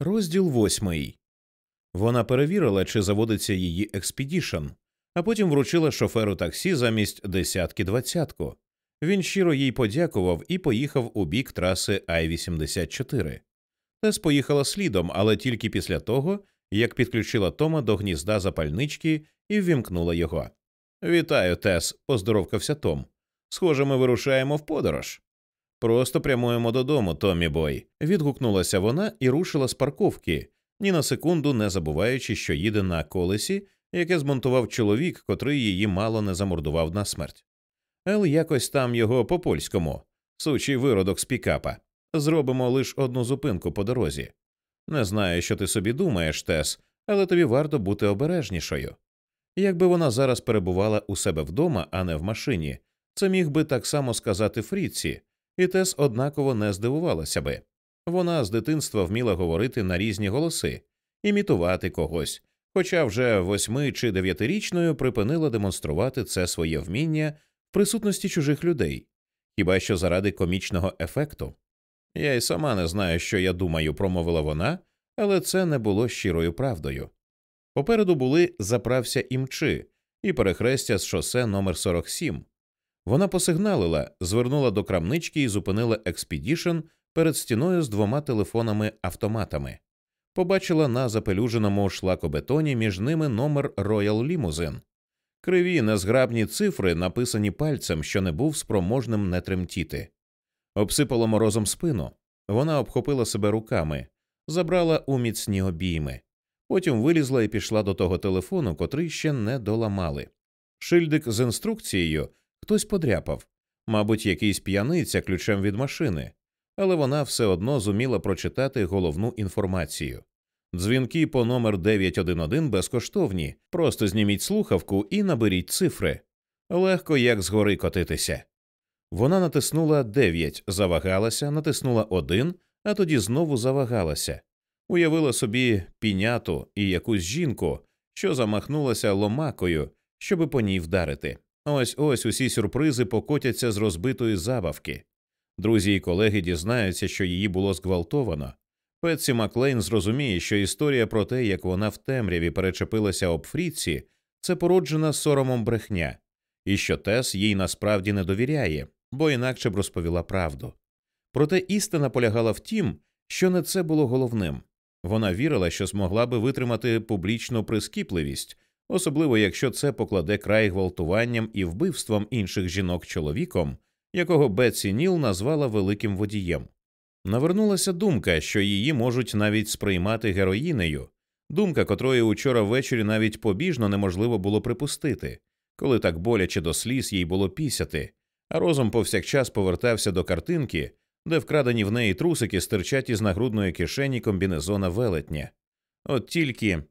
Розділ восьмий. Вона перевірила, чи заводиться її Expedition, а потім вручила шоферу таксі замість десятки двадцятку. Він щиро їй подякував і поїхав у бік траси Ай-84. Тес поїхала слідом, але тільки після того, як підключила Тома до гнізда запальнички і ввімкнула його. Вітаю, Тес, поздоровкався Том. Схоже, ми вирушаємо в подорож. Просто прямуємо додому, Томі Бой. Відгукнулася вона і рушила з парковки, ні на секунду не забуваючи, що їде на колесі, яке змонтував чоловік, котрий її мало не замордував на смерть. Ел якось там його по польському, сучий виродок з пікапа. Зробимо лише одну зупинку по дорозі. Не знаю, що ти собі думаєш, Тес, але тобі варто бути обережнішою. Якби вона зараз перебувала у себе вдома, а не в машині, це міг би так само сказати Фріці, і Тес однаково не здивувалася би. Вона з дитинства вміла говорити на різні голоси, імітувати когось, хоча вже восьми чи дев'ятирічною припинила демонструвати це своє вміння в присутності чужих людей, хіба що заради комічного ефекту. Я й сама не знаю, що я думаю, промовила вона, але це не було щирою правдою. Попереду були заправся імчи і перехрестя з шосе номер 47 Вона посигналила, звернула до крамнички і зупинила Expedition перед стіною з двома телефонами автоматами. Побачила на запилюженому шлакобетоні між ними номер Royal Limousine. Криві незграбні цифри, написані пальцем, що не був спроможним не тремтіти. Обсипало морозом спину. Вона обхопила себе руками, забрала у міцні обійми. Потім вилізла і пішла до того телефону, котрий ще не доламали. Шильдик з інструкцією хтось подряпав, мабуть, якийсь п'яниця ключем від машини, але вона все одно зуміла прочитати головну інформацію. Дзвінки по номер 911 безкоштовні, просто зніміть слухавку і наберіть цифри. Легко як згори котитися. Вона натиснула 9, завагалася, натиснула 1, а тоді знову завагалася. Уявила собі піняту і якусь жінку, що замахнулася ломакою, щоби по ній вдарити. Ось ось усі сюрпризи покотяться з розбитої забавки. Друзі і колеги дізнаються, що її було зґвалтовано. Петсі Маклейн зрозуміє, що історія про те, як вона в темряві перечепилася об Фріці, це породжена соромом брехня, і що Тес їй насправді не довіряє, бо інакше б розповіла правду. Проте істина полягала в тім, що не це було головним. Вона вірила, що змогла би витримати публічну прискіпливість, особливо якщо це покладе край гвалтуванням і вбивством інших жінок чоловіком, якого Бетсі Ніл назвала великим водієм. Навернулася думка, що її можуть навіть сприймати героїнею, думка котрої учора ввечері навіть побіжно неможливо було припустити, коли так боляче до сліз їй було пісяти, а розум повсякчас повертався до картинки, де вкрадені в неї трусики стирчать із нагрудної кишені комбінезона велетня. От тільки.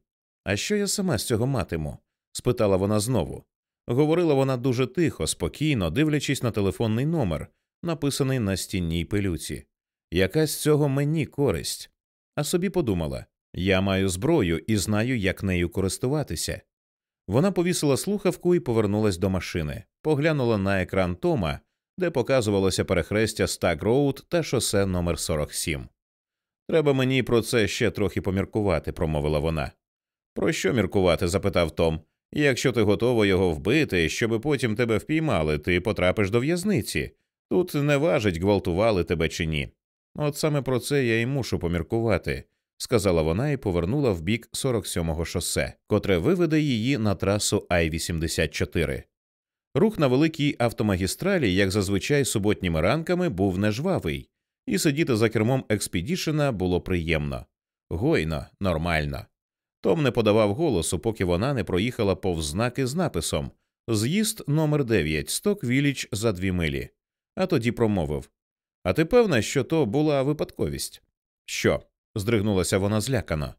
А що я сама з цього матиму? спитала вона знову. Говорила вона дуже тихо, спокійно, дивлячись на телефонний номер, написаний на стінній пилюці. Яка з цього мені користь? А собі подумала я маю зброю і знаю, як нею користуватися. Вона повісила слухавку і повернулась до машини, поглянула на екран Тома, де показувалося перехрестя Стаг Роуд та шосе номер 47 Треба мені про це ще трохи поміркувати, промовила вона. Про що міркувати? запитав Том. Якщо ти готова його вбити, щоби потім тебе впіймали, ти потрапиш до в'язниці. Тут не важить, гвалтували тебе чи ні. От саме про це я й мушу поміркувати, сказала вона і повернула в бік 47-го шосе, котре виведе її на трасу Ай-84. Рух на великій автомагістралі, як зазвичай суботніми ранками, був нежвавий, і сидіти за кермом експедішена було приємно, гойно, нормально. Том не подавав голосу, поки вона не проїхала повз знаки з написом З'їзд номер 9 сток віліч за дві милі. А тоді промовив А ти певна, що то була випадковість? Що? здригнулася вона злякано.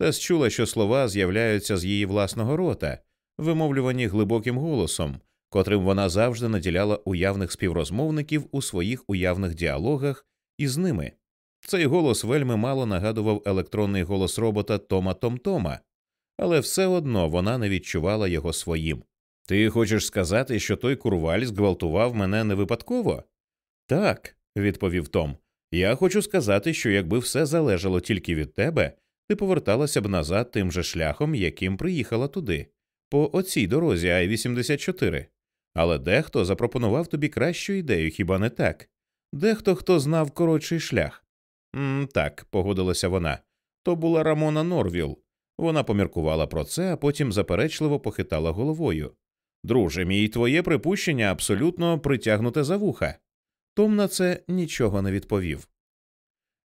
Тес чула, що слова з'являються з її власного рота, вимовлювані глибоким голосом, котрим вона завжди наділяла уявних співрозмовників у своїх уявних діалогах із ними. Цей голос вельми мало нагадував електронний голос робота Тома Томтома, але все одно вона не відчувала його своїм. Ти хочеш сказати, що той курваль зґвалтував мене не випадково? Так, відповів Том. Я хочу сказати, що якби все залежало тільки від тебе, ти поверталася б назад тим же шляхом, яким приїхала туди, по оцій дорозі Ай 84 Але дехто запропонував тобі кращу ідею, хіба не так? Дехто хто знав коротший шлях. «М, Так, погодилася вона. То була Рамона Норвіл. Вона поміркувала про це, а потім заперечливо похитала головою. Друже мій, твоє припущення абсолютно притягнуте за вуха. Том на це нічого не відповів.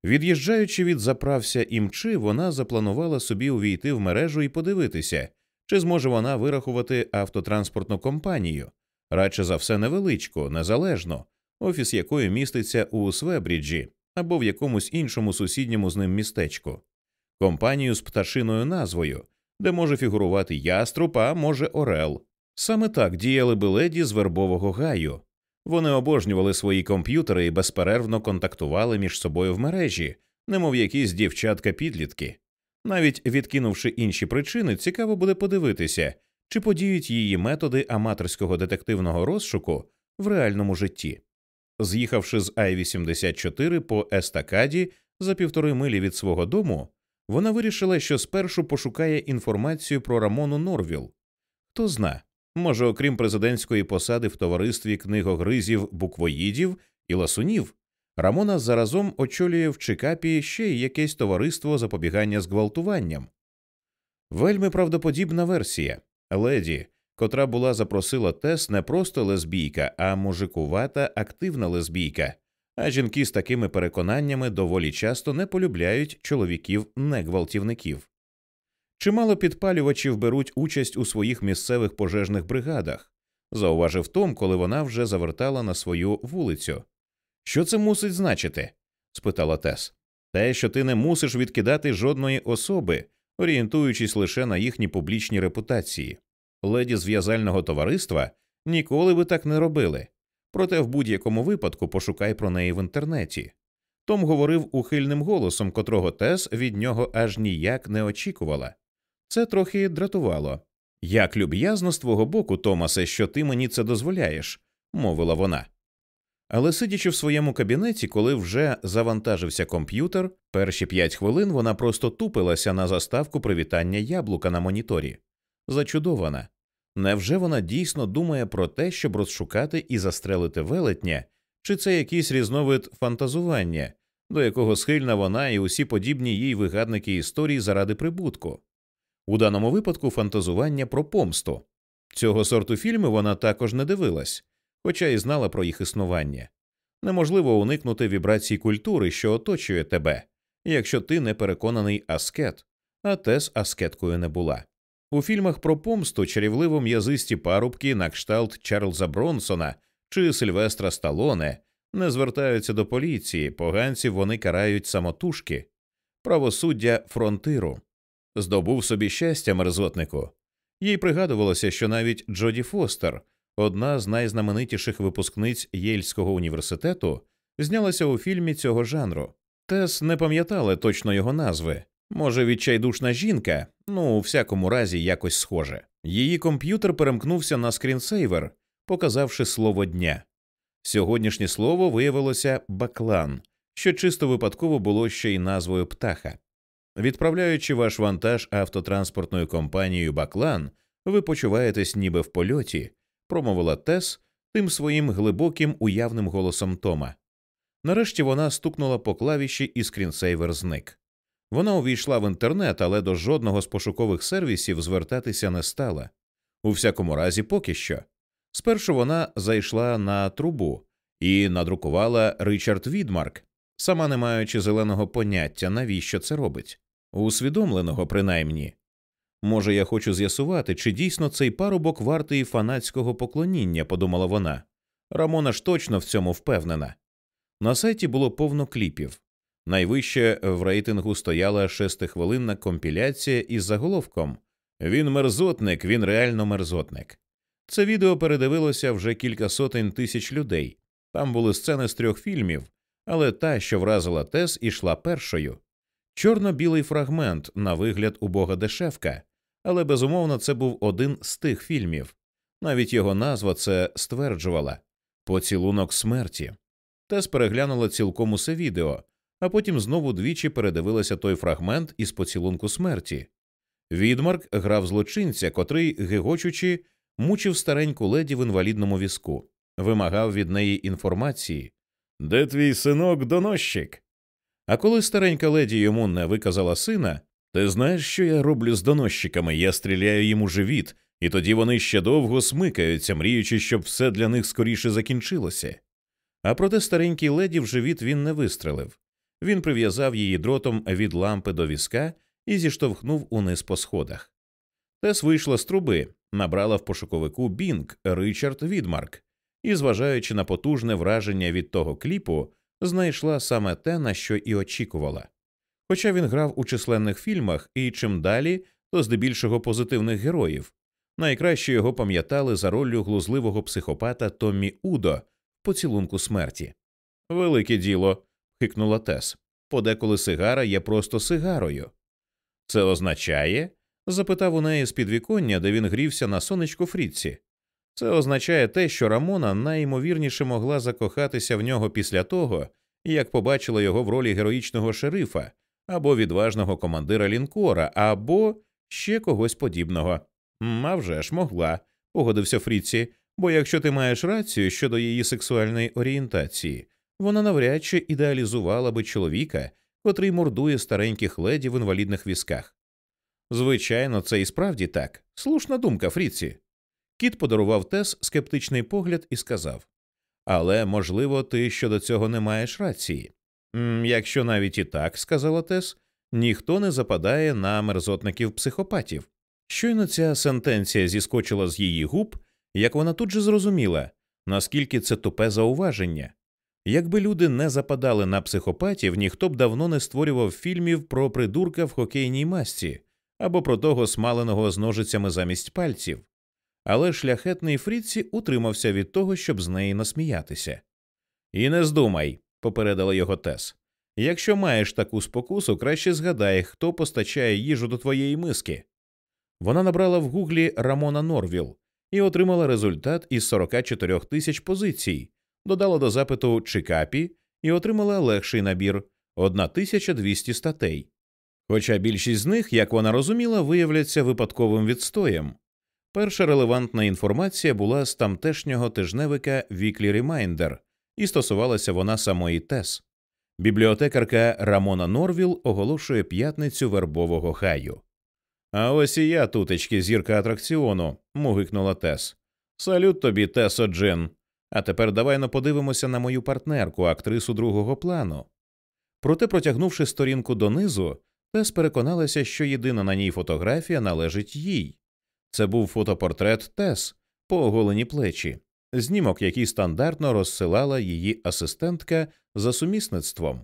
Від'їжджаючи від заправся імчи, вона запланувала собі увійти в мережу і подивитися, чи зможе вона вирахувати автотранспортну компанію, радше за все невеличку, незалежно, офіс якої міститься у Свебріджі або в якомусь іншому сусідньому з ним містечку, компанію з пташиною назвою, де може фігурувати яструб, а може Орел. Саме так діяли би леді з вербового гаю. Вони обожнювали свої комп'ютери і безперервно контактували між собою в мережі, немов якісь дівчатка підлітки. Навіть відкинувши інші причини, цікаво буде подивитися, чи подіють її методи аматорського детективного розшуку в реальному житті. З'їхавши з Ай 84 по естакаді за півтори милі від свого дому, вона вирішила, що спершу пошукає інформацію про Рамону Норвіл. Хто зна, може, окрім президентської посади в товаристві книгогризів, буквоїдів і ласунів, Рамона заразом очолює в Чикапі ще й якесь товариство запобігання зґвалтуванням. Вельми правдоподібна версія леді, котра була запросила Тес не просто лесбійка, а мужикувата активна лесбійка. А жінки з такими переконаннями доволі часто не полюбляють чоловіків негвалтівників. Чимало підпалювачів беруть участь у своїх місцевих пожежних бригадах, зауважив Том, коли вона вже завертала на свою вулицю. Що це мусить значити? спитала Тес. Те, що ти не мусиш відкидати жодної особи, орієнтуючись лише на їхні публічні репутації. Леді з в'язального товариства ніколи би так не робили. Проте в будь-якому випадку пошукай про неї в інтернеті. Том говорив ухильним голосом, котрого Тес від нього аж ніяк не очікувала. Це трохи дратувало. Як люб'язно з твого боку, Томасе, що ти мені це дозволяєш, мовила вона. Але сидячи в своєму кабінеті, коли вже завантажився комп'ютер, перші п'ять хвилин вона просто тупилася на заставку привітання яблука на моніторі. Зачудована. Невже вона дійсно думає про те, щоб розшукати і застрелити велетня, чи це якийсь різновид фантазування, до якого схильна вона і усі подібні їй вигадники історії заради прибутку? У даному випадку фантазування про помсту. Цього сорту фільми вона також не дивилась, хоча й знала про їх існування. Неможливо уникнути вібрацій культури, що оточує тебе, якщо ти не переконаний аскет, а Тес аскеткою не була. У фільмах про помсту чарівливо м'язисті парубки на кшталт Чарльза Бронсона чи Сильвестра Сталоне не звертаються до поліції, поганців вони карають самотужки, правосуддя фронтиру. Здобув собі щастя мерзотнику. Їй пригадувалося, що навіть Джоді Фостер, одна з найзнаменитіших випускниць Єльського університету, знялася у фільмі цього жанру. Тес не пам'ятала точно його назви. Може, відчайдушна жінка, ну у всякому разі, якось схоже. Її комп'ютер перемкнувся на скрінсейвер, показавши слово дня. Сьогоднішнє слово виявилося баклан, що чисто випадково було ще й назвою птаха. Відправляючи ваш вантаж автотранспортною компанією Баклан, ви почуваєтесь ніби в польоті, промовила Тес тим своїм глибоким уявним голосом Тома. Нарешті вона стукнула по клавіші і скрінсейвер зник. Вона увійшла в інтернет, але до жодного з пошукових сервісів звертатися не стала. У всякому разі, поки що. Спершу вона зайшла на трубу і надрукувала Ричард Відмарк, сама не маючи зеленого поняття, навіщо це робить усвідомленого принаймні. Може, я хочу з'ясувати, чи дійсно цей парубок вартий фанатського поклоніння, подумала вона. Рамона ж точно в цьому впевнена. На сайті було повно кліпів. Найвище в рейтингу стояла шестихвилинна компіляція із заголовком Він мерзотник, він реально мерзотник. Це відео передивилося вже кілька сотень тисяч людей. Там були сцени з трьох фільмів, але та, що вразила Тес, ішла першою. Чорно-білий фрагмент на вигляд убога дешевка, але безумовно це був один з тих фільмів. Навіть його назва це стверджувала поцілунок смерті. Тес переглянула цілком усе відео, а потім знову двічі передивилася той фрагмент із поцілунку смерті. Відмарк грав злочинця, котрий, гигочучи, мучив стареньку леді в інвалідному візку, вимагав від неї інформації. Де твій синок донощик? А коли старенька леді йому не виказала сина, ти знаєш, що я роблю з донощиками? Я стріляю їм у живіт, і тоді вони ще довго смикаються, мріючи, щоб все для них скоріше закінчилося. А проте старенькій леді в живіт він не вистрелив. Він прив'язав її дротом від лампи до візка і зіштовхнув униз по сходах. Тес вийшла з труби, набрала в пошуковику Bing Ричард Відмарк і, зважаючи на потужне враження від того кліпу, знайшла саме те, на що і очікувала. Хоча він грав у численних фільмах і чим далі, то здебільшого позитивних героїв. Найкраще його пам'ятали за роллю глузливого психопата Томмі Удо в поцілунку смерті. Велике діло. Хикнула Тес. Подеколи сигара є просто сигарою. Це означає? запитав у неї з підвіконня, де він грівся на сонечку Фріці. Це означає те, що Рамона найімовірніше могла закохатися в нього після того, як побачила його в ролі героїчного шерифа або відважного командира лінкора, або ще когось подібного. «А вже ж могла, погодився Фріці, бо якщо ти маєш рацію щодо її сексуальної орієнтації, вона навряд чи ідеалізувала би чоловіка, котрий мордує стареньких леді в інвалідних візках. Звичайно, це і справді так. Слушна думка, Фріці. Кіт подарував Тес скептичний погляд і сказав Але, можливо, ти щодо цього не маєш рації. Якщо навіть і так, сказала Тес, ніхто не западає на мерзотників психопатів. Щойно ця сентенція зіскочила з її губ, як вона тут же зрозуміла, наскільки це тупе зауваження. Якби люди не западали на психопатів, ніхто б давно не створював фільмів про придурка в хокейній масці або про того смаленого з ножицями замість пальців. Але шляхетний Фріці утримався від того, щоб з неї насміятися. І не здумай, попередила його Тес. Якщо маєш таку спокусу, краще згадай, хто постачає їжу до твоєї миски. Вона набрала в гуглі Рамона Норвіл і отримала результат із 44 тисяч позицій, додала до запиту Чикапі і отримала легший набір 1200 статей. Хоча більшість з них, як вона розуміла, виявляться випадковим відстоєм. Перша релевантна інформація була з тамтешнього тижневика Weekly Reminder, і стосувалася вона самої Тес. Бібліотекарка Рамона Норвіл оголошує п'ятницю вербового гаю. А ось і я, тутечки, зірка атракціону, мугикнула Тес. Салют тобі, Тесо Джин. А тепер давай подивимося на мою партнерку, актрису другого плану. Проте, протягнувши сторінку донизу, Тес переконалася, що єдина на ній фотографія належить їй. Це був фотопортрет Тес по оголені плечі, знімок, який стандартно розсилала її асистентка за сумісництвом.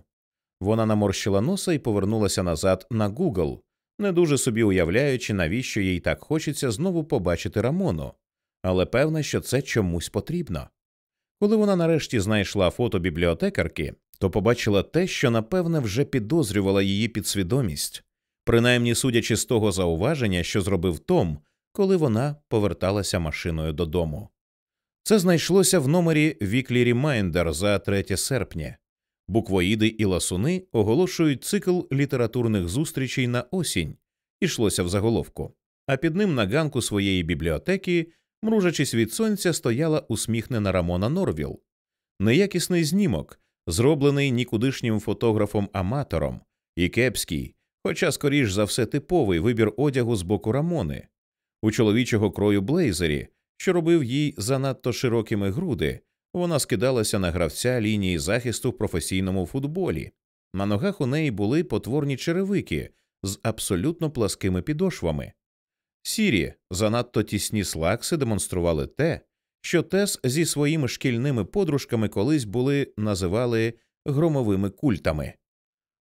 Вона наморщила носа і повернулася назад на Google, не дуже собі уявляючи, навіщо їй так хочеться знову побачити Рамону, але певна, що це чомусь потрібно. Коли вона нарешті знайшла фото бібліотекарки, то побачила те, що напевне вже підозрювала її підсвідомість, принаймні судячи з того зауваження, що зробив Том, коли вона поверталася машиною додому. Це знайшлося в номері Weekly Reminder за 3 серпня. Буквоїди і ласуни оголошують цикл літературних зустрічей на осінь, ішлося в заголовку. А під ним на ганку своєї бібліотеки, мружачись від сонця, стояла усміхнена Рамона Норвіл. Неякісний знімок, зроблений нікудишнім фотографом-аматором, і кепський, хоча, скоріш за все, типовий вибір одягу з боку Рамони, у чоловічого крою блейзері, що робив їй занадто широкими груди, вона скидалася на гравця лінії захисту в професійному футболі. На ногах у неї були потворні черевики з абсолютно пласкими підошвами. Сірі, занадто тісні слакси демонстрували те, що Тес зі своїми шкільними подружками колись були називали громовими культами.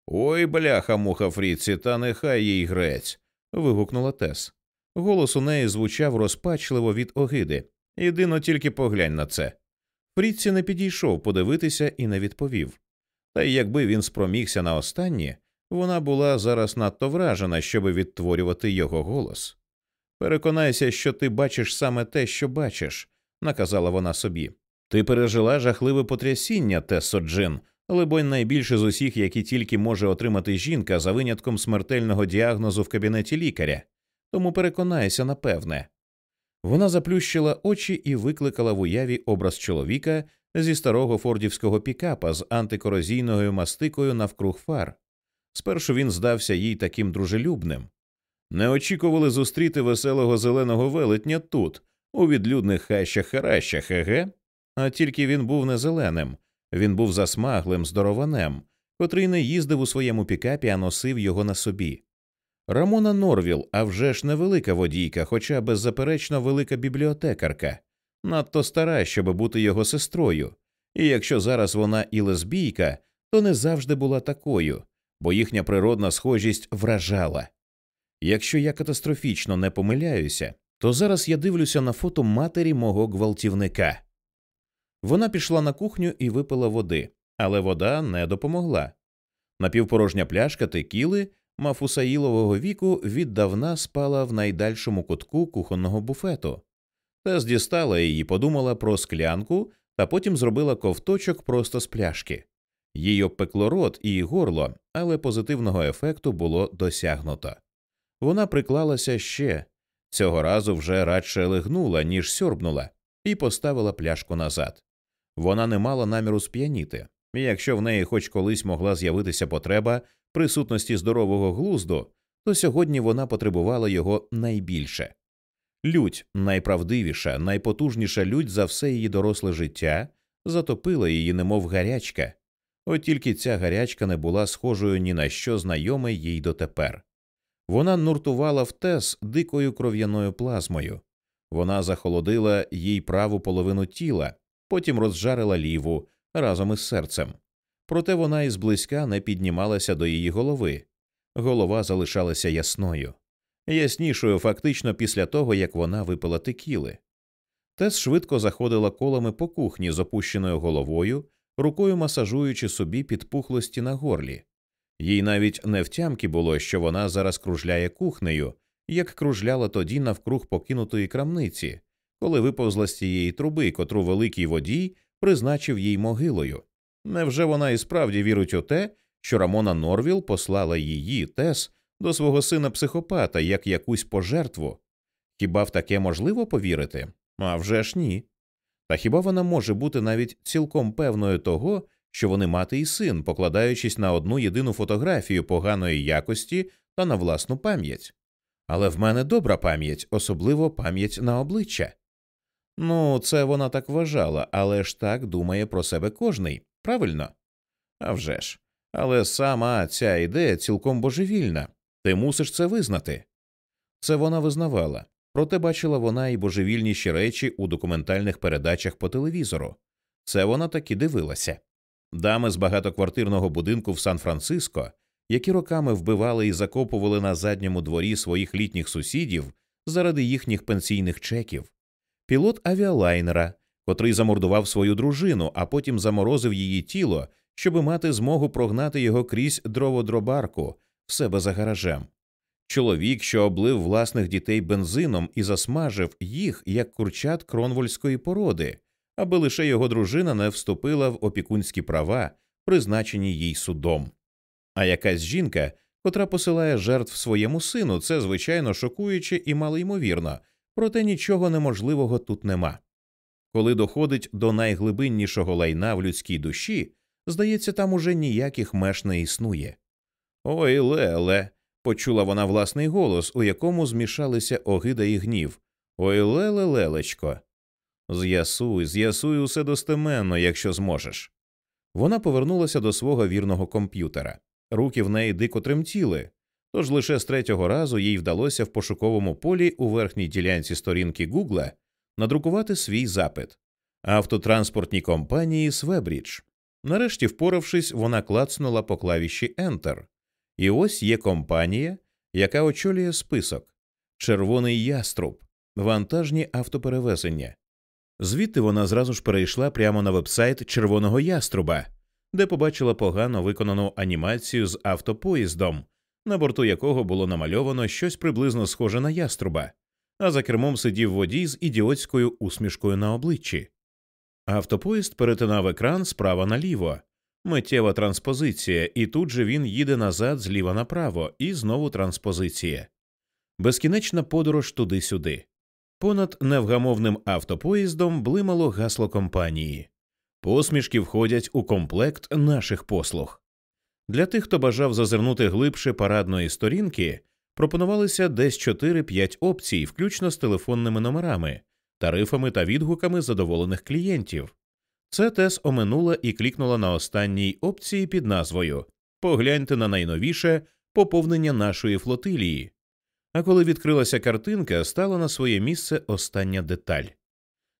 Ой, бляха, муха Фріці, та нехай їй грець. вигукнула Тес. Голос у неї звучав розпачливо від огиди. Єдино тільки поглянь на це. Фріці не підійшов подивитися і не відповів. Та й якби він спромігся на останнє, вона була зараз надто вражена, щоби відтворювати його голос. Переконайся, що ти бачиш саме те, що бачиш, наказала вона собі. Ти пережила жахливе потрясіння, Тессо Джин, либонь найбільше з усіх, які тільки може отримати жінка за винятком смертельного діагнозу в кабінеті лікаря. Тому переконайся, напевне. Вона заплющила очі і викликала в уяві образ чоловіка зі старого фордівського пікапа з антикорозійною мастикою навкруг фар. Спершу він здався їй таким дружелюбним. Не очікували зустріти веселого зеленого велетня тут, у відлюдних хащах харащах, еге? А тільки він був не зеленим, він був засмаглим, здорованем, котрий не їздив у своєму пікапі, а носив його на собі. Рамона Норвіл, а вже ж невелика водійка, хоча беззаперечно велика бібліотекарка, надто стара, щоб бути його сестрою, і якщо зараз вона і лесбійка, то не завжди була такою, бо їхня природна схожість вражала. Якщо я катастрофічно не помиляюся, то зараз я дивлюся на фото матері мого гвалтівника. Вона пішла на кухню і випила води, але вода не допомогла. Напівпорожня пляшка текіли Мафусаїлового віку віддавна спала в найдальшому кутку кухонного буфету. Тес дістала її, подумала про склянку та потім зробила ковточок просто з пляшки. Їй обпекло рот і горло, але позитивного ефекту було досягнуто. Вона приклалася ще цього разу вже радше лигнула, ніж сьорбнула, і поставила пляшку назад. Вона не мала наміру сп'яніти, і якщо в неї хоч колись могла з'явитися потреба присутності здорового глузду, то сьогодні вона потребувала його найбільше. Лють, найправдивіша, найпотужніша лють за все її доросле життя, затопила її, немов гарячка, от тільки ця гарячка не була схожою ні на що знайоме їй дотепер. Вона нуртувала в тес дикою кров'яною плазмою, вона захолодила їй праву половину тіла, потім розжарила ліву разом із серцем. Проте вона і зблизька не піднімалася до її голови. Голова залишалася ясною, яснішою фактично після того, як вона випила текіли. Тес швидко заходила колами по кухні з опущеною головою, рукою масажуючи собі підпухлості на горлі. Їй навіть не втямки було, що вона зараз кружляє кухнею, як кружляла тоді навкруг покинутої крамниці, коли виповзла з тієї труби, котру великий водій призначив їй могилою. Невже вона і справді вірить у те, що Рамона Норвіл послала її Тес до свого сина психопата як якусь пожертву? Хіба в таке можливо повірити? А вже ж ні. Та хіба вона може бути навіть цілком певною того, що вони мати і син, покладаючись на одну єдину фотографію поганої якості та на власну пам'ять? Але в мене добра пам'ять, особливо пам'ять на обличчя. Ну, це вона так вважала, але ж так думає про себе кожний, правильно? А вже ж. Але сама ця ідея цілком божевільна. Ти мусиш це визнати. Це вона визнавала, проте бачила вона і божевільніші речі у документальних передачах по телевізору. Це вона таки дивилася. Дами з багатоквартирного будинку в Сан-Франциско, які роками вбивали і закопували на задньому дворі своїх літніх сусідів заради їхніх пенсійних чеків, пілот авіалайнера, котрий замордував свою дружину, а потім заморозив її тіло, щоб мати змогу прогнати його крізь дроводробарку в себе за гаражем. Чоловік, що облив власних дітей бензином і засмажив їх як курчат кронвольської породи, аби лише його дружина не вступила в опікунські права, призначені їй судом. А якась жінка, котра посилає жертв своєму сину, це звичайно шокуюче і малоймовірно, проте нічого неможливого тут нема. Коли доходить до найглибиннішого лайна в людській душі, здається, там уже ніяких меж не існує. Ой, леле, почула вона власний голос, у якому змішалися огида і гнів. Ой, леле, лелечко. З'ясуй, з'ясуй усе достеменно, якщо зможеш. Вона повернулася до свого вірного комп'ютера. Руки в неї дико тремтіли, тож лише з третього разу їй вдалося в пошуковому полі у верхній ділянці сторінки Гугла надрукувати свій запит автотранспортній компанії Свебрідж. Нарешті, впоравшись, вона клацнула по клавіші Enter. І ось є компанія, яка очолює список Червоний яструб, вантажні автоперевезення. Звідти вона зразу ж перейшла прямо на вебсайт Червоного яструба, де побачила погано виконану анімацію з автопоїздом, на борту якого було намальовано щось приблизно схоже на яструба, а за кермом сидів водій з ідіотською усмішкою на обличчі. Автопоїзд перетинав екран справа наліво, миттєва транспозиція, і тут же він їде назад зліва направо, і знову транспозиція. Безкінечна подорож туди-сюди. Понад невгамовним автопоїздом блимало гасло компанії. Посмішки входять у комплект наших послуг. Для тих, хто бажав зазирнути глибше парадної сторінки, пропонувалися десь 4-5 опцій, включно з телефонними номерами, тарифами та відгуками задоволених клієнтів. Це Тес оминула і клікнула на останній опції під назвою Погляньте на найновіше поповнення нашої флотилії. А коли відкрилася картинка, стала на своє місце остання деталь.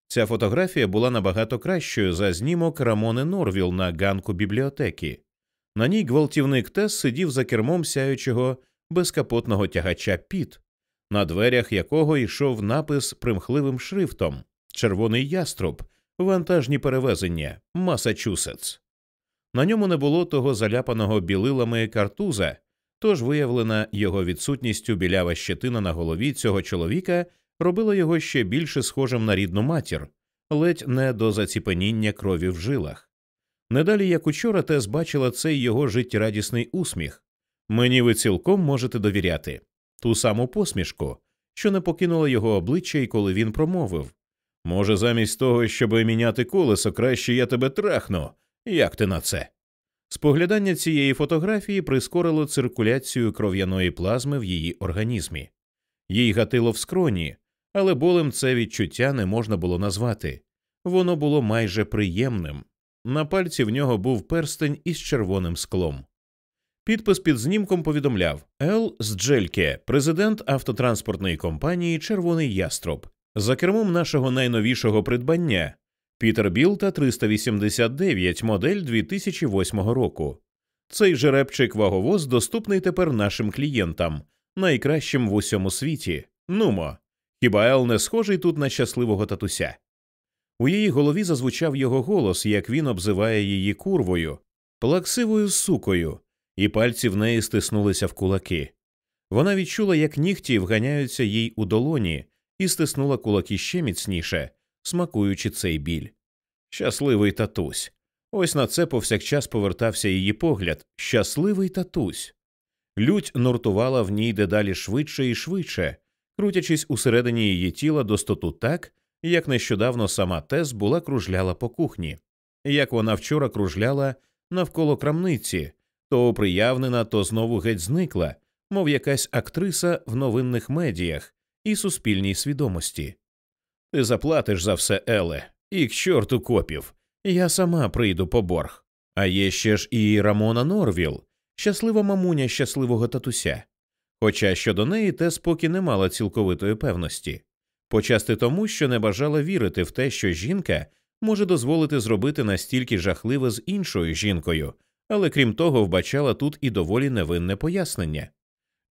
Ця фотографія була набагато кращою за знімок Рамони Норвіл на ганку бібліотеки. На ній гвалтівник Тес сидів за кермом сяючого безкапотного тягача Піт, на дверях якого йшов напис примхливим шрифтом Червоний яструб, вантажні перевезення, Масачусетс. На ньому не було того заляпаного білилами картуза, тож виявлена його відсутністю білява щетина на голові цього чоловіка робила його ще більше схожим на рідну матір, ледь не до заціпеніння крові в жилах. Недалі, як учора, Тес бачила цей його життєрадісний усміх. Мені ви цілком можете довіряти ту саму посмішку, що не покинула його обличчя, і коли він промовив Може, замість того, щоб міняти колесо, краще я тебе трахну. Як ти на це? Споглядання цієї фотографії прискорило циркуляцію кров'яної плазми в її організмі. Їй гатило в скроні, але болем це відчуття не можна було назвати. Воно було майже приємним. На пальці в нього був перстень із червоним склом. Підпис під знімком повідомляв Ел Зджельке, президент автотранспортної компанії Червоний Яструб, за кермом нашого найновішого придбання Пітер Білта 389, модель 2008 року. Цей жеребчик ваговоз доступний тепер нашим клієнтам, найкращим в усьому світі. Нумо, хіба Ел не схожий тут на щасливого татуся? У її голові зазвучав його голос, як він обзиває її курвою, плаксивою сукою, і пальці в неї стиснулися в кулаки. Вона відчула, як нігті вганяються їй у долоні, і стиснула кулаки ще міцніше, смакуючи цей біль. Щасливий татусь. Ось на це повсякчас повертався її погляд. Щасливий татусь. Лють нуртувала в ній дедалі швидше і швидше, крутячись усередині її тіла достоту так, як нещодавно сама Тес була кружляла по кухні, як вона вчора кружляла навколо крамниці, то оприявнена, то знову геть зникла, мов якась актриса в новинних медіях і суспільній свідомості. Ти заплатиш за все, Еле, і к чорту копів. Я сама прийду по борг. А є ще ж і Рамона Норвіл, щаслива мамуня щасливого татуся. Хоча щодо неї Тес поки не мала цілковитої певності, почасти тому, що не бажала вірити в те, що жінка може дозволити зробити настільки жахливе з іншою жінкою, але крім того, вбачала тут і доволі невинне пояснення.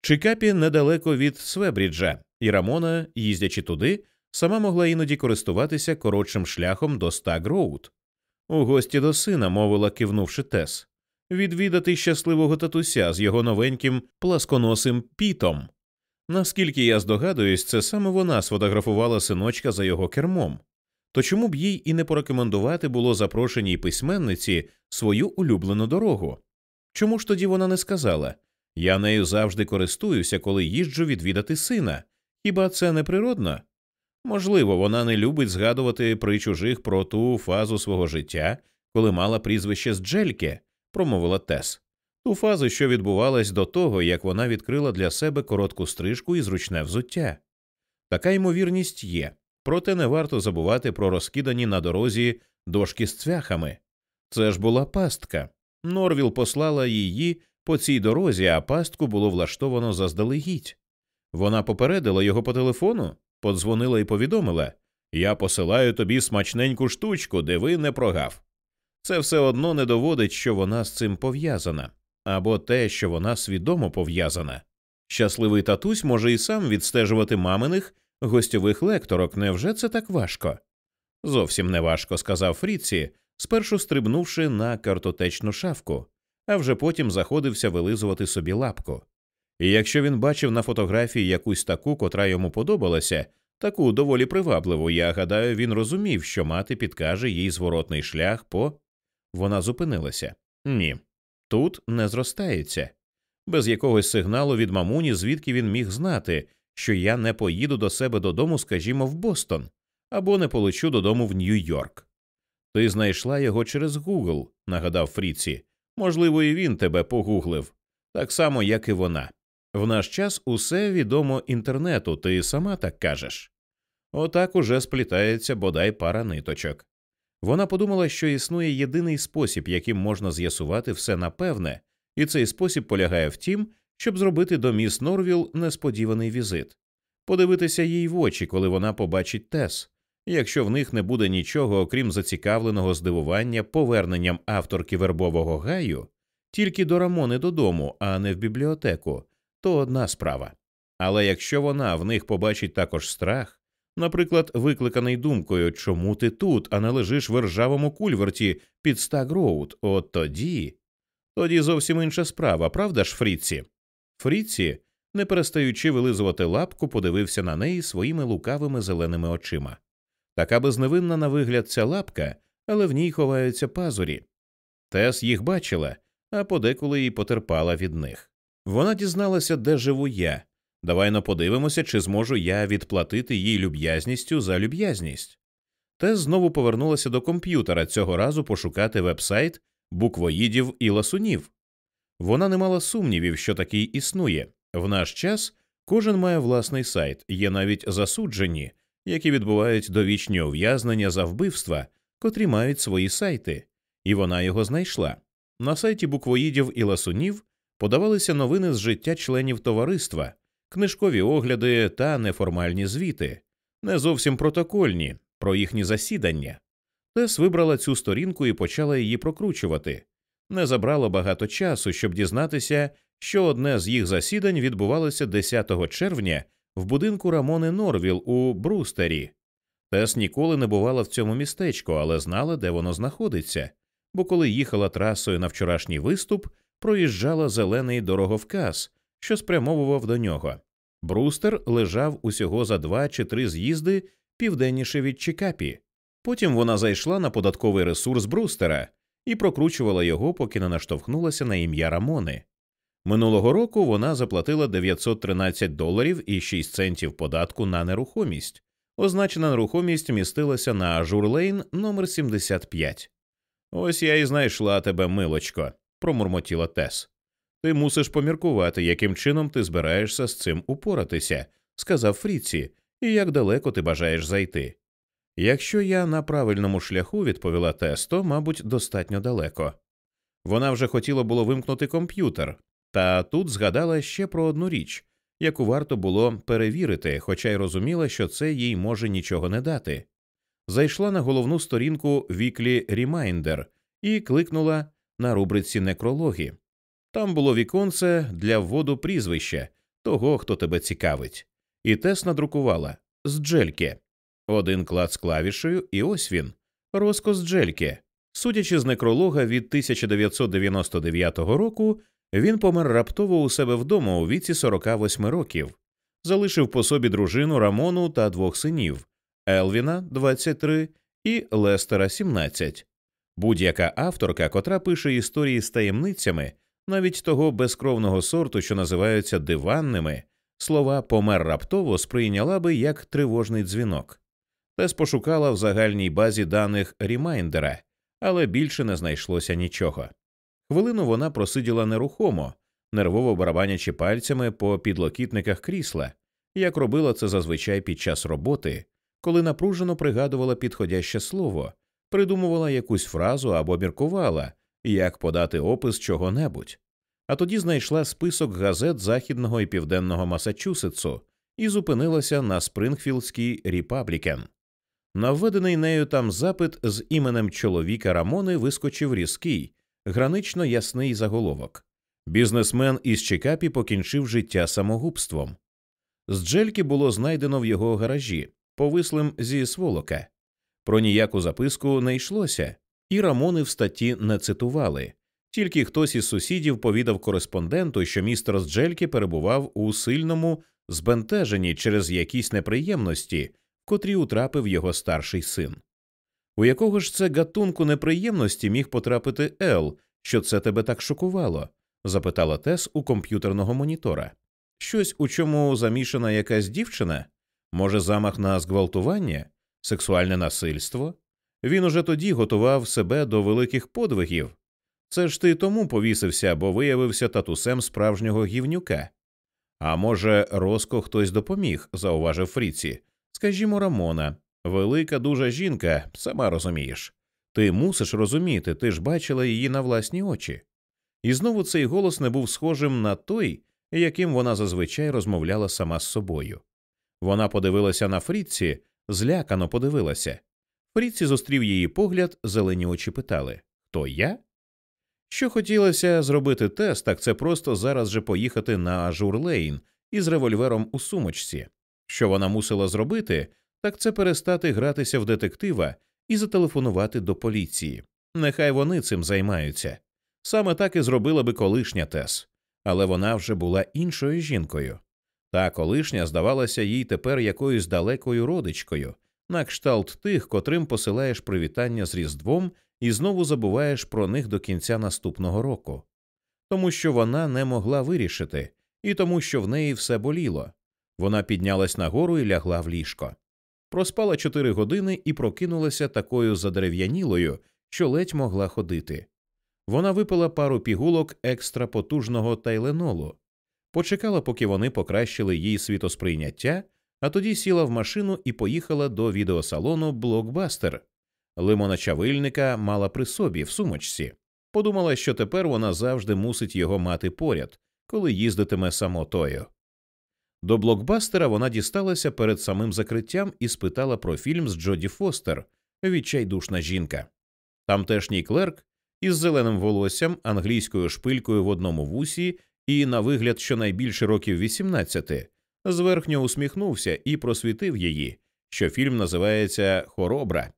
Чикапі недалеко від Свебріджа, і Рамона, їздячи туди, сама могла іноді користуватися коротшим шляхом до Стаг-Роуд. У гості до сина, мовила, кивнувши Тес, відвідати щасливого татуся з його новеньким пласконосим пітом. Наскільки я здогадуюсь, це саме вона сфотографувала синочка за його кермом. То чому б їй і не порекомендувати було запрошеній письменниці свою улюблену дорогу? Чому ж тоді вона не сказала я нею завжди користуюся, коли їжджу відвідати сина? Хіба це не природно? Можливо, вона не любить згадувати при чужих про ту фазу свого життя, коли мала прізвище з Джельке, промовила Тес, ту фазу, що відбувалась до того, як вона відкрила для себе коротку стрижку і зручне взуття. Така ймовірність є, проте не варто забувати про розкидані на дорозі дошки з цвяхами. Це ж була пастка. Норвіл послала її по цій дорозі, а пастку було влаштовано заздалегідь. Вона попередила його по телефону, подзвонила і повідомила Я посилаю тобі смачненьку штучку, де ви не прогав. Це все одно не доводить, що вона з цим пов'язана, або те, що вона свідомо пов'язана. Щасливий татусь може і сам відстежувати маминих гостьових лекторок. Невже це так важко? Зовсім не важко, сказав Фріці, спершу стрибнувши на картотечну шафку, а вже потім заходився вилизувати собі лапку. І якщо він бачив на фотографії якусь таку, котра йому подобалася, Таку доволі привабливу. Я гадаю, він розумів, що мати підкаже їй зворотний шлях по. Вона зупинилася. Ні, тут не зростається. Без якогось сигналу від мамуні, звідки він міг знати, що я не поїду до себе додому, скажімо, в Бостон, або не полечу додому в Нью-Йорк. Ти знайшла його через Гугл, нагадав Фріці. Можливо, і він тебе погуглив, так само, як і вона. В наш час усе відомо інтернету, ти сама так кажеш. Отак уже сплітається бодай пара ниточок. Вона подумала, що існує єдиний спосіб, яким можна з'ясувати все напевне, і цей спосіб полягає в тім, щоб зробити до міс Норвіл несподіваний візит, подивитися їй в очі, коли вона побачить Тес, якщо в них не буде нічого, окрім зацікавленого здивування поверненням авторки вербового гаю, тільки до Рамони додому, а не в бібліотеку, то одна справа. Але якщо вона в них побачить також страх, наприклад, викликаний думкою, чому ти тут, а не лежиш в ржавому кульверті під Стагроуд, от тоді. Тоді зовсім інша справа, правда ж, Фріці? Фріці, не перестаючи вилизувати лапку, подивився на неї своїми лукавими зеленими очима. Така безневинна на вигляд ця лапка, але в ній ховаються пазурі. Тес їх бачила, а подеколи й потерпала від них. Вона дізналася, де живу я. Давай но подивимося, чи зможу я відплатити їй люб'язністю за люб'язність. Тес знову повернулася до комп'ютера цього разу пошукати вебсайт буквоїдів і ласунів. Вона не мала сумнівів, що такий існує. В наш час кожен має власний сайт, є навіть засуджені, які відбувають довічні ув'язнення за вбивства, котрі мають свої сайти, і вона його знайшла. На сайті буквоїдів і ласунів подавалися новини з життя членів товариства, книжкові огляди та неформальні звіти, не зовсім протокольні про їхні засідання. Тес вибрала цю сторінку і почала її прокручувати. Не забрало багато часу, щоб дізнатися, що одне з їх засідань відбувалося 10 червня в будинку Рамони Норвіл у Брустері. Тес ніколи не бувала в цьому містечку, але знала, де воно знаходиться, бо коли їхала трасою на вчорашній виступ, проїжджала зелений дороговказ, що спрямовував до нього. Брустер лежав усього за два чи три з'їзди південніше від Чикапі. Потім вона зайшла на податковий ресурс Брустера і прокручувала його, поки не наштовхнулася на ім'я Рамони. Минулого року вона заплатила 913 доларів і 6 центів податку на нерухомість. Означена нерухомість містилася на Ажурлейн номер 75. Ось я і знайшла тебе, милочко, промурмотіла Тес. Ти мусиш поміркувати, яким чином ти збираєшся з цим упоратися, сказав Фріці, і як далеко ти бажаєш зайти. Якщо я на правильному шляху, відповіла Тес, то, мабуть, достатньо далеко. Вона вже хотіла було вимкнути комп'ютер, та тут згадала ще про одну річ, яку варто було перевірити, хоча й розуміла, що це їй може нічого не дати. Зайшла на головну сторінку Weekly Reminder і кликнула на рубриці некрологи. Там було віконце для вводу прізвища того, хто тебе цікавить, і Тес надрукувала Стжельке. Один клац клавішею, і ось він Роско Стжельке. Судячи з некролога від 1999 року, він помер раптово у себе вдома у віці 48 років, залишив по собі дружину Рамону та двох синів Елвіна 23 і Лестера 17. Будь-яка авторка, котра пише історії з таємницями, навіть того безкровного сорту, що називаються диванними, слова помер раптово сприйняла би як тривожний дзвінок. Тес пошукала в загальній базі даних Рімайндера, але більше не знайшлося нічого. Хвилину вона просиділа нерухомо, нервово барабанячи пальцями по підлокітниках крісла, як робила це зазвичай під час роботи, коли напружено пригадувала підходяще слово, придумувала якусь фразу або міркувала, як подати опис чого-небудь. А тоді знайшла список газет західного і південного Масачусетсу і зупинилася на Спрингфілдській Republican. На введений нею там запит з іменем чоловіка Рамони вискочив різкий, гранично ясний заголовок. Бізнесмен із Чикапі покінчив життя самогубством. З Джельки було знайдено в його гаражі, повислим зі сволока. Про ніяку записку не йшлося, і Рамони в статті не цитували. Тільки хтось із сусідів повідав кореспонденту, що містер з Джельки перебував у сильному збентежені через якісь неприємності, котрі утрапив його старший син. У якого ж це гатунку неприємності міг потрапити Ел, що це тебе так шокувало? запитала Тес у комп'ютерного монітора. Щось, у чому замішана якась дівчина? Може, замах на зґвалтування, сексуальне насильство? Він уже тоді готував себе до великих подвигів. Це ж ти тому повісився, бо виявився татусем справжнього гівнюка. А може, Роско хтось допоміг, зауважив Фріці. Скажімо, Рамона, велика дуже жінка, сама розумієш. Ти мусиш розуміти, ти ж бачила її на власні очі. І знову цей голос не був схожим на той, яким вона зазвичай розмовляла сама з собою. Вона подивилася на Фріці, злякано подивилася. Фріці зустрів її погляд, зелені очі питали Хто я? Що хотілося зробити тест, так це просто зараз же поїхати на Журлейн із револьвером у сумочці. Що вона мусила зробити, так це перестати гратися в детектива і зателефонувати до поліції. Нехай вони цим займаються. Саме так і зробила би колишня Тес, але вона вже була іншою жінкою. Та колишня здавалася їй тепер якоюсь далекою родичкою, на кшталт тих, котрим посилаєш привітання з Різдвом і знову забуваєш про них до кінця наступного року, тому що вона не могла вирішити, і тому, що в неї все боліло. Вона піднялась нагору і лягла в ліжко. Проспала чотири години і прокинулася такою задерев'янілою, що ледь могла ходити. Вона випила пару пігулок екстра потужного тайленолу, почекала, поки вони покращили їй світосприйняття, а тоді сіла в машину і поїхала до відеосалону Блокбастер. Лимона чавильника мала при собі в сумочці. Подумала, що тепер вона завжди мусить його мати поряд, коли їздитиме самотою. До блокбастера вона дісталася перед самим закриттям і спитала про фільм з Джоді Фостер Відчайдушна жінка. Тамтешній клерк із зеленим волоссям, англійською шпилькою в одному вусі і, на вигляд, щонайбільше років 18, зверхньо усміхнувся і просвітив її, що фільм називається Хоробра.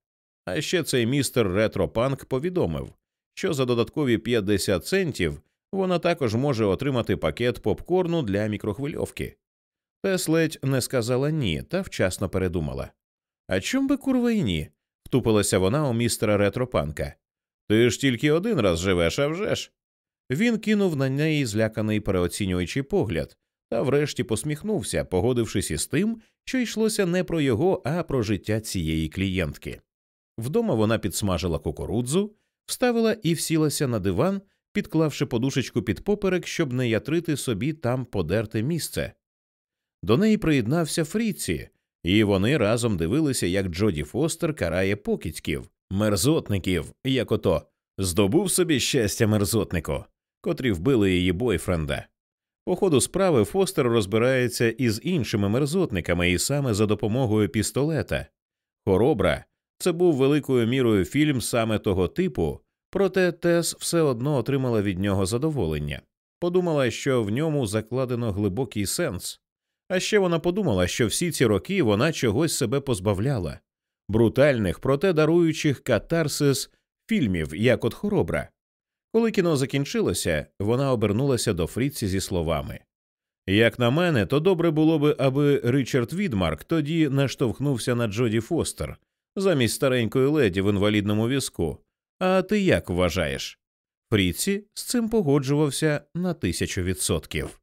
А ще цей містер Ретропанк повідомив, що за додаткові 50 центів вона також може отримати пакет попкорну для мікрохвильовки. Тес ледь не сказала ні та вчасно передумала. А чом би курва й ні? втупилася вона у містера ретропанка. Ти ж тільки один раз живеш, а вже ж. Він кинув на неї зляканий переоцінюючий погляд, та врешті посміхнувся, погодившись із тим, що йшлося не про його, а про життя цієї клієнтки. Вдома вона підсмажила кукурудзу, вставила і всілася на диван, підклавши подушечку під поперек, щоб не ятрити собі там подерте місце. До неї приєднався Фріці, і вони разом дивилися, як Джоді Фостер карає покидьків, мерзотників, як ото здобув собі щастя мерзотнику, котрі вбили її бойфренда. По ходу справи Фостер розбирається із іншими мерзотниками і саме за допомогою пістолета. Хоробра це був великою мірою фільм саме того типу, проте Тес все одно отримала від нього задоволення. Подумала, що в ньому закладено глибокий сенс. А ще вона подумала, що всі ці роки вона чогось себе позбавляла брутальних, проте даруючих катарсис фільмів, як от хоробра. Коли кіно закінчилося, вона обернулася до Фріці зі словами Як на мене, то добре було би, аби Ричард Відмарк тоді наштовхнувся на Джоді Фостер замість старенької леді в інвалідному візку. А ти як вважаєш? Фріці з цим погоджувався на тисячу відсотків.